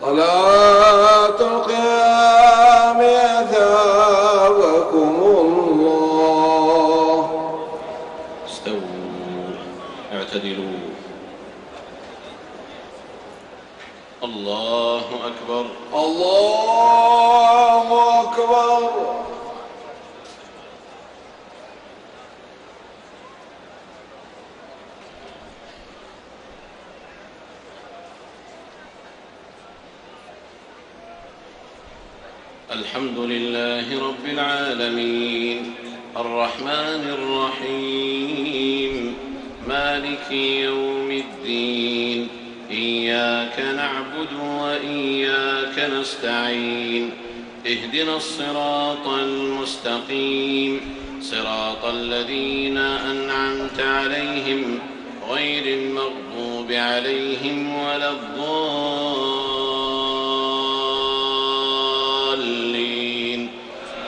صلاة نستعين. اهدنا الصراط المستقيم. صراط الذين أنعمت عليهم غير المغضوب عليهم ولا الضالين.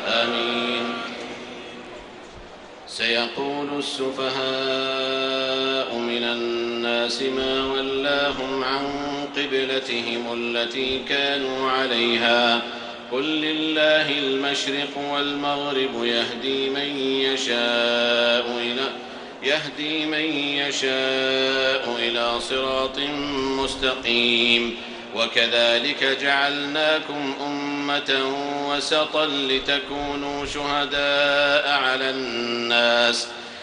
آمين. سيقول السفهاء من الناس ما ولاهم عن قبلتهم التي كانوا عليها. قل لله المشرق والمغرب يهدي من يشاء إلى يهدي من يشاء إلى صراط مستقيم. وكذلك جعلناكم أمة وسطا لتكونوا شهداء على الناس.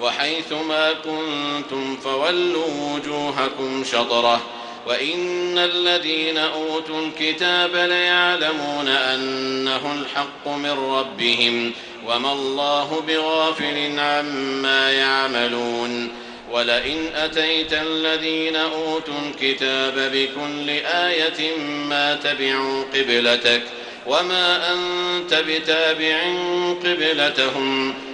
وحيث ما كنتم فولوا وجوهكم شطره وإن الذين أوتوا الكتاب ليعلمون أنه الحق من ربهم وما الله بغافل عما يعملون ولئن أتيت الذين أوتوا الكتاب بكل آية ما تبعوا قبلتك وما أنت بتابع قبلتهم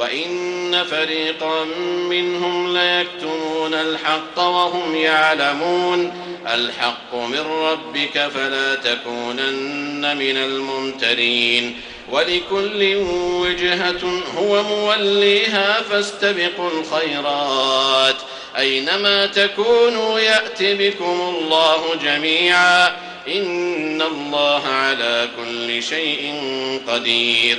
وإن فريقا منهم ليكتمون الحق وهم يعلمون الحق من ربك فلا تكونن من الممترين ولكل وجهة هو موليها فاستبقوا الخيرات أينما تكونوا يأت بكم الله جميعا إن الله على كل شيء قدير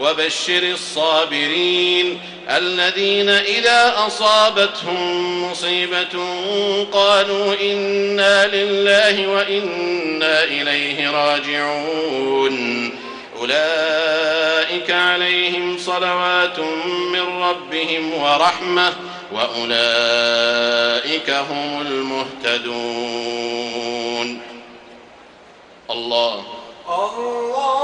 وبشر الصابرين الذين إذا أصابتهم مصيبة قالوا إنا لله وإنا إليه راجعون. أولئك عليهم صلوات من ربهم ورحمة وأولئك هم المهتدون. الله. الله.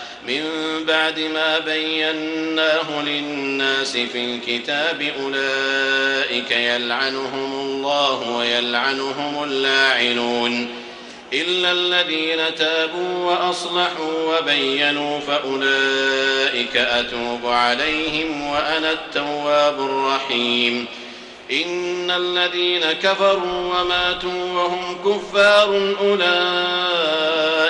من بعد ما بيناه للناس في الكتاب أولئك يلعنهم الله ويلعنهم اللاعنون. إلا الذين تابوا وأصلحوا وبينوا فأولئك أتوب عليهم وأنا التواب الرحيم. إن الذين كفروا وماتوا وهم كفار أولئك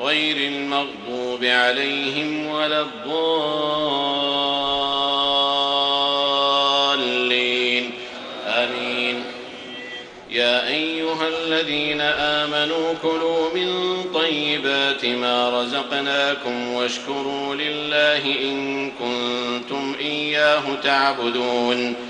غير المغضوب عليهم ولا الضالين. آمين. يا أيها الذين آمنوا كلوا من طيبات ما رزقناكم واشكروا لله إن كنتم إياه تعبدون.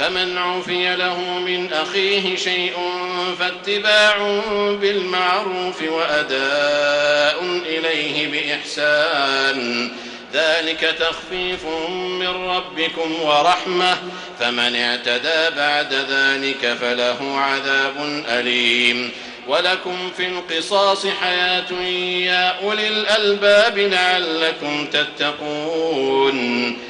فمن عفي له من أخيه شيء فاتباع بالمعروف وأداء إليه بإحسان. ذلك تخفيف من ربكم ورحمة. فمن اعتدى بعد ذلك فله عذاب أليم. ولكم في القصاص حياة يا أولي الألباب لعلكم تتقون.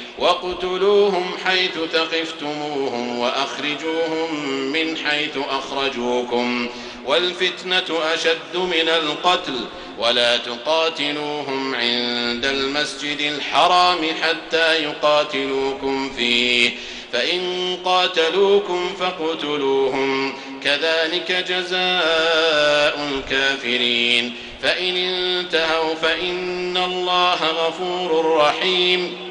واقتلوهم حيث ثقفتموهم وأخرجوهم من حيث أخرجوكم والفتنة أشد من القتل ولا تقاتلوهم عند المسجد الحرام حتى يقاتلوكم فيه فإن قاتلوكم فاقتلوهم كذلك جزاء الكافرين فإن انتهوا فإن الله غفور رحيم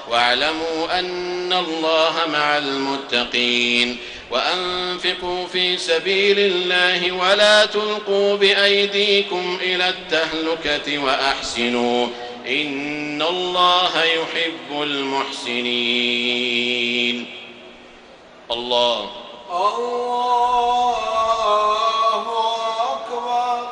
واعلموا أن الله مع المتقين. وأنفقوا في سبيل الله ولا تلقوا بأيديكم إلى التهلكة وأحسنوا. إن الله يحب المحسنين. الله. الله أكبر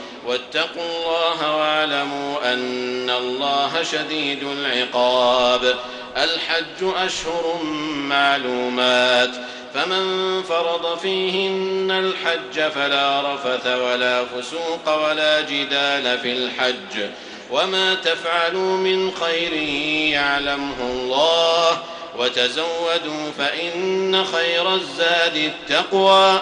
واتقوا الله واعلموا أن الله شديد العقاب. الحج أشهر معلومات. فمن فرض فيهن الحج فلا رفث ولا فسوق ولا جدال في الحج. وما تفعلوا من خير يعلمه الله. وتزودوا فإن خير الزاد التقوى.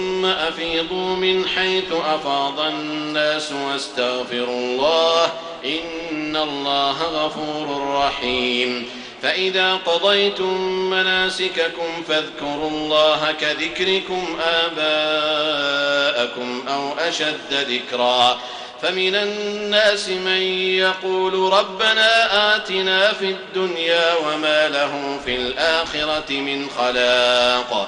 أفيضوا من حيث أفاض الناس واستغفروا الله إن الله غفور رحيم. فإذا قضيتم مناسككم فاذكروا الله كذكركم آباءكم أو أشد ذكرًا. فمن الناس من يقول ربنا آتنا في الدنيا وما له في الآخرة من خلاق.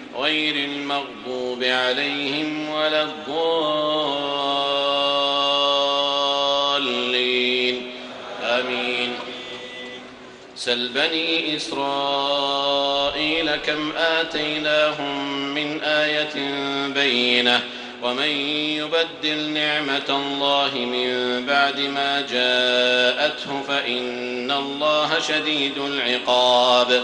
غير المغضوب عليهم ولا الضالين. آمين. سل بني إسرائيل كم آتيناهم من آية بينة ومن يبدل نعمة الله من بعد ما جاءته فإن الله شديد العقاب.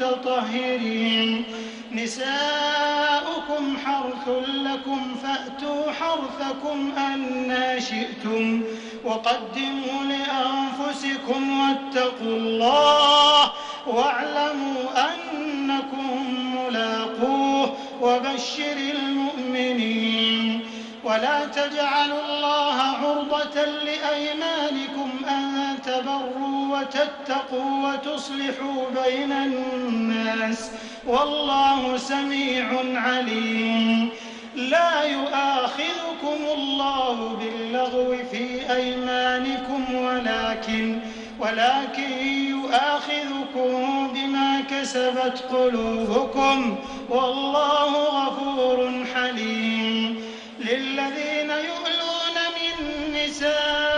المتطهرين نساؤكم حرث لكم فأتوا حرثكم أنا شئتم وقدموا لأنفسكم واتقوا الله واعلموا أنكم ملاقوه وبشر المؤمنين. ولا تجعلوا الله عرضة لأيمانكم أن تبروا وتتقوا وتصلحوا بين الناس والله سميع عليم. لا يؤاخذكم الله باللغو في أيمانكم ولكن ولكن يؤاخذكم بما كسبت قلوبكم والله غفور حليم. للذين يؤلون من نسائهم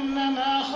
ما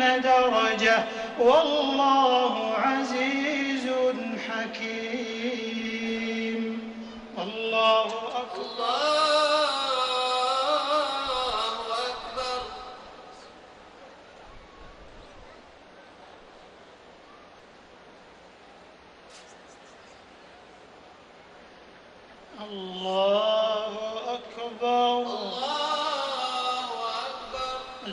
درجة. والله عزيز حكيم. الله أكبر الله أكبر. الله أكبر.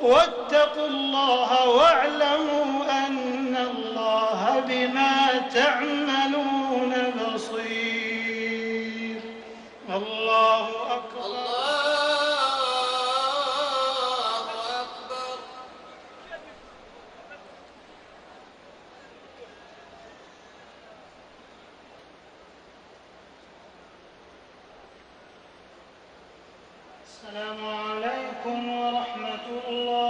واتقوا الله واعلموا أن الله بما تعملون بصير. الله أكبر الله أكبر. السلام عليكم. ورحمة الله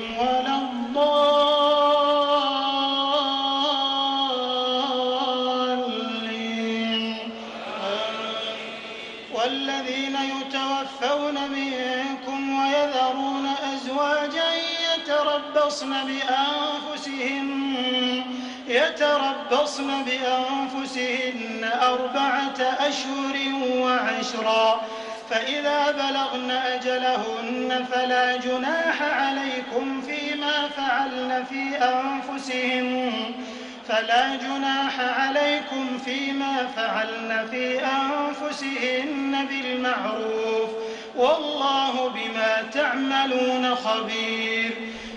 ولا الضالين. والذين يتوفون منكم ويذرون أزواجا يتربصن بأنفسهن يتربصن بأنفسهن أربعة أشهر وعشرا فإذا بلغن أجلهن فلا جناح عليكم فيما فعلن في أنفسهن فلا جناح عليكم فيما فعلن في أنفسهن بالمعروف والله بما تعملون خبير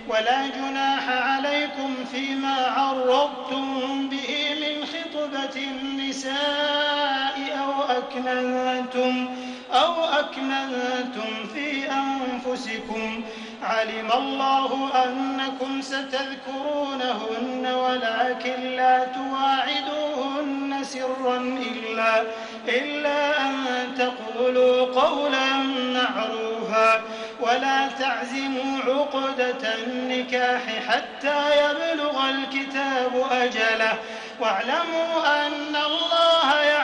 ولا جناح عليكم فيما عرضتم به من خطبة النساء أو أكننتم أو أكننتم في أنفسكم علم الله أنكم ستذكرونهن ولكن لا تواعدوهن سرا إلا, إلا أن تقولوا قولا معروفا ولا تعزموا عقدة النكاح حتى يبلغ الكتاب أجله واعلموا أن الله يعلم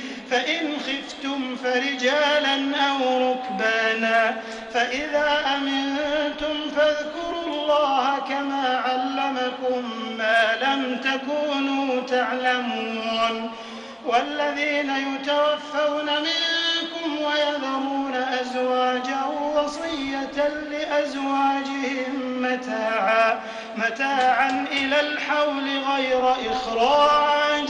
فإن خفتم فرجالا أو ركبانا فإذا أمنتم فاذكروا الله كما علمكم ما لم تكونوا تعلمون والذين يتوفون منكم ويذرون أزواجا وصية لأزواجهم متاعا متاعا إلى الحول غير إخراج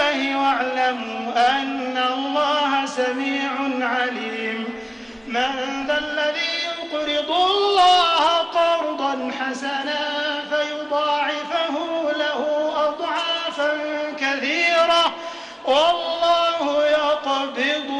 واعلموا أن الله سميع عليم. من ذا الذي يقرض الله قرضا حسنا فيضاعفه له أضعافا كثيرة. والله يقبض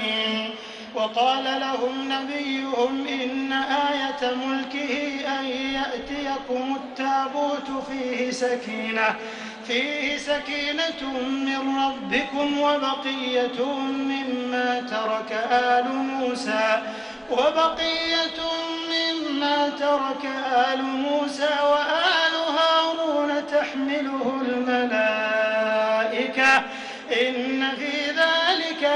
وقال لهم نبيهم إن آية ملكه أن يأتيكم التابوت فيه سكينة فيه سكينة من ربكم وبقية مما ترك آل موسى وبقية مما ترك آل موسى وآل هارون تحمله الملائكة. إن في ذلك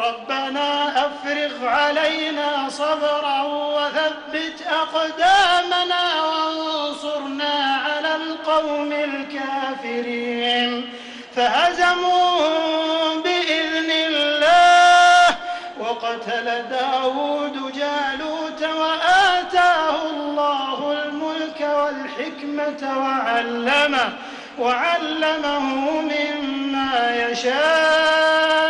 ربنا أفرغ علينا صبرا وثبت أقدامنا وانصرنا على القوم الكافرين. فهزموهم بإذن الله وقتل داود جالوت وآتاه الله الملك والحكمة وعلمه وعلمه مما يشاء.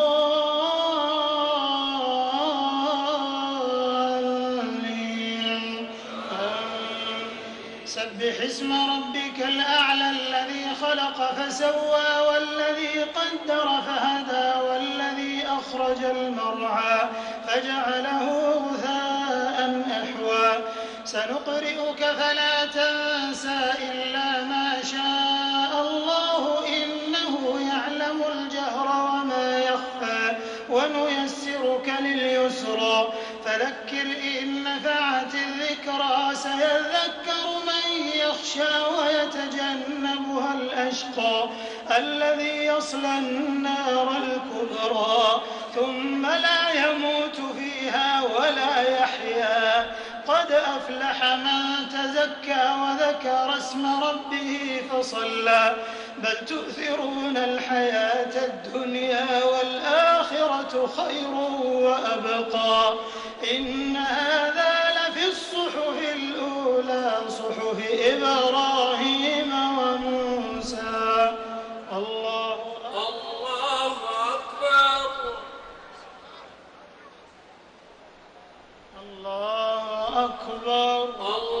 فسوى والذي قدر فهدى والذي أخرج المرعى فجعله غثاء أحوى. سنقرئك فلا تنسى إلا ما شاء الله إنه يعلم الجهر وما يخفى. ونيسرك لليسرى. فذكر إن نفعت الذكرى سيذكر من يخشى ويتجنبها الأشقى الذي يصلى النار الكبرى ثم لا يموت فيها ولا يحيا. قد أفلح من تزكى وذكر اسم ربه فصلى. بل تؤثرون الحياة الدنيا والآخرة خير وأبقى. إن هذا لفي الصحف الأولى صحف إبراهيم وموسى. الله الله أكبر. الله أكبر.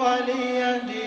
دينكم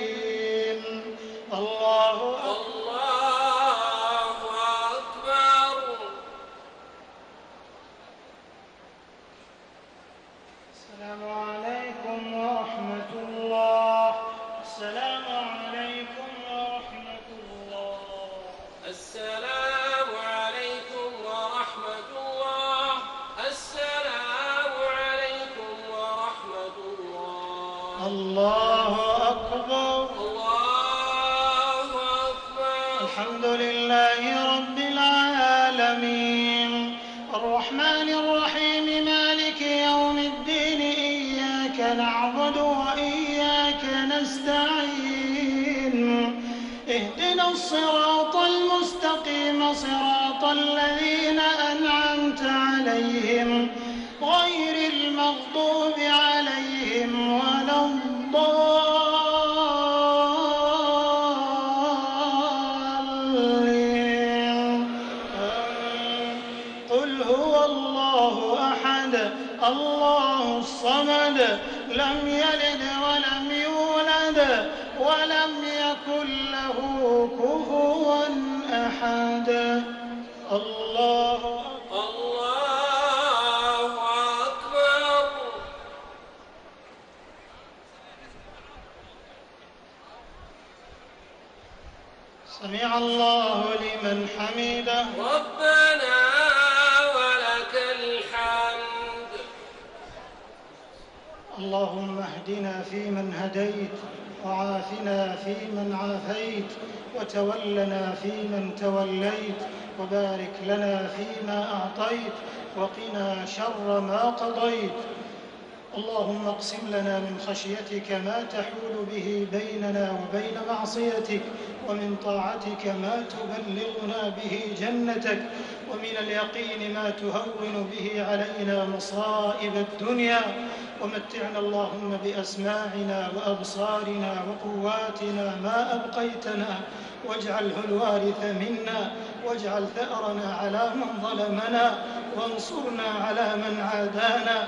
يكن له كفوا أحد. الله أكبر الله أكبر. سمع الله لمن حمده. ربنا ولك الحمد. اللهم اهدنا فيمن هديت. وعافنا فيمن عافيت وتولنا فيمن توليت وبارك لنا فيما أعطيت وقنا شر ما قضيت. اللهم اقسم لنا من خشيتك ما تحول به بيننا وبين معصيتك ومن طاعتك ما تبلغنا به جنتك ومن اليقين ما تهون به علينا مصائب الدنيا. ومتعنا اللهم بأسماعنا وأبصارنا وقواتنا ما أبقيتنا واجعله الوارث منا واجعل ثأرنا على من ظلمنا وانصرنا على من عادانا.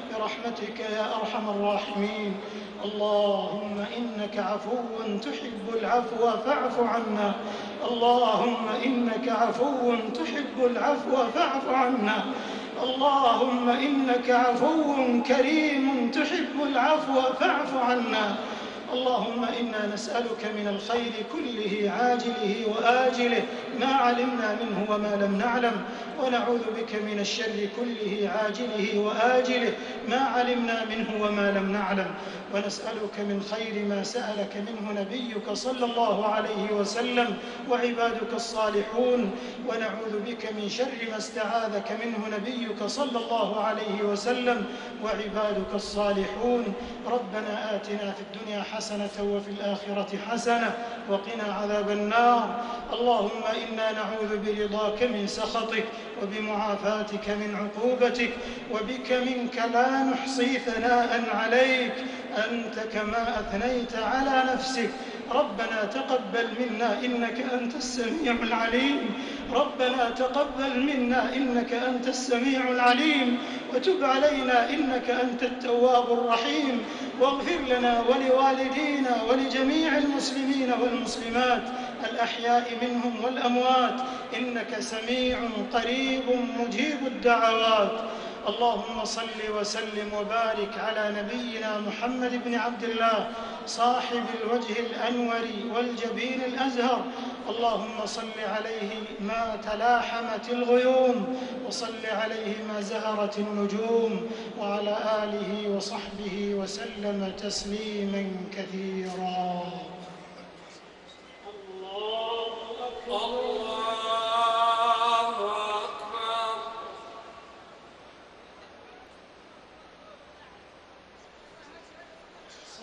برحمتك يا أرحم الراحمين. اللهم إنك عفو تحب العفو فاعف عنا. اللهم إنك عفو تحب العفو فاعف عنا. اللهم إنك عفو كريم تحب العفو فاعف عنا. اللهم إنا نسألك من الخير كله عاجله وآجله ما علمنا منه وما لم نعلم. ونعوذ بك من الشر كله عاجله وآجله. ما علمنا منه وما لم نعلم. ونسألك من خير ما سألك منه نبيك صلى الله عليه وسلم وعبادك الصالحون. ونعوذ بك من شر ما استعاذك منه نبيك صلى الله عليه وسلم وعبادك الصالحون. ربنا آتنا في الدنيا حسنة وفي الآخرة حسنة وقنا عذاب النار. اللهم إنا نعوذ برضاك من سخطك وبمعافاتك من عقوبتك وبك منك لا نحصي ثناء عليك. أنت كما أثنيت على نفسك ربنا تقبل منا إنك أنت السميع العليم. ربنا تقبل منا إنك أنت السميع العليم. وتب علينا إنك أنت التواب الرحيم. واغفر لنا ولوالدينا ولجميع المسلمين والمسلمات الأحياء منهم والأموات. إنك سميع قريب مجيب الدعوات. اللهم صل وسلم وبارك على نبينا محمد بن عبد الله صاحب الوجه الأنور والجبين الأزهر. اللهم صل عليه ما تلاحمت الغيوم وصل عليه ما زهرت النجوم. وعلى آله وصحبه وسلم تسليما كثيرا. الله الله